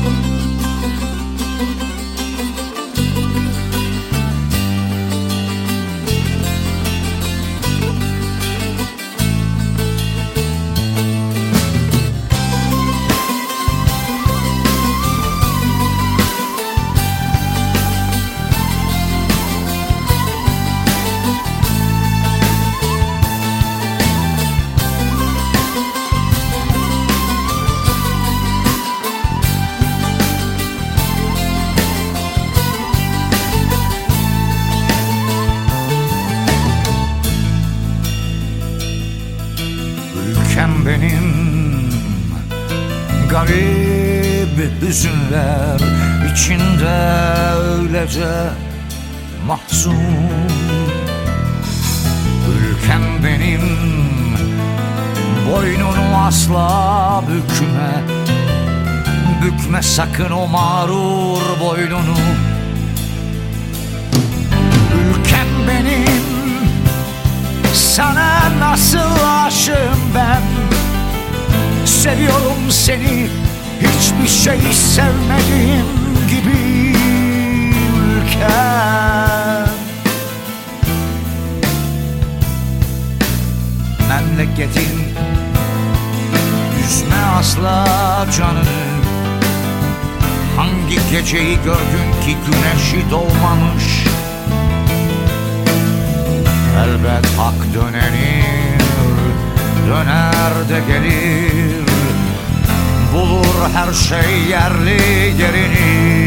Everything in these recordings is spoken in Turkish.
Ülkem Garip hüzünler içinde öylece mahzun. Ülkem benim Boynunu asla bükme. Bükme sakın o mağrur boynunu Seviyorum seni. Hiçbir şey sevmediğim gibi ülkem. Memleketin Üzme asla canını. Hangi geceyi gördün ki güneşi doğmamış? Elbet hak dönenir Döner de gelir Bulur her şey yerli yerini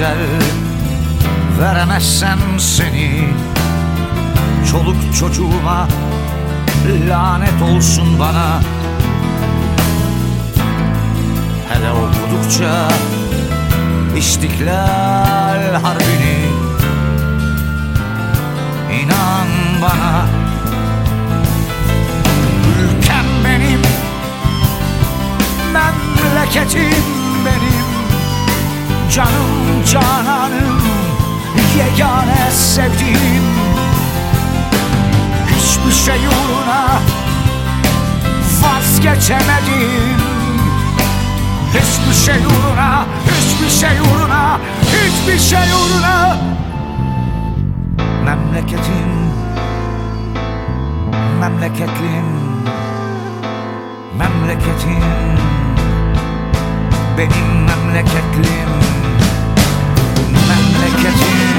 güzel Veremezsem seni Çoluk çocuğuma Lanet olsun bana. Hele okudukça İstiklal Harbi'ni İnan bana. Ülkem benim Memleketim Canım cananım Yegane sevdiğim. Hiçbir şey uğruna Vazgeçemedim. Hiçbir şey uğruna Hiçbir şey uğruna Hiçbir şey uğruna. Memleketim Memleketlim Memleketim. Benim memleketlim Memleketim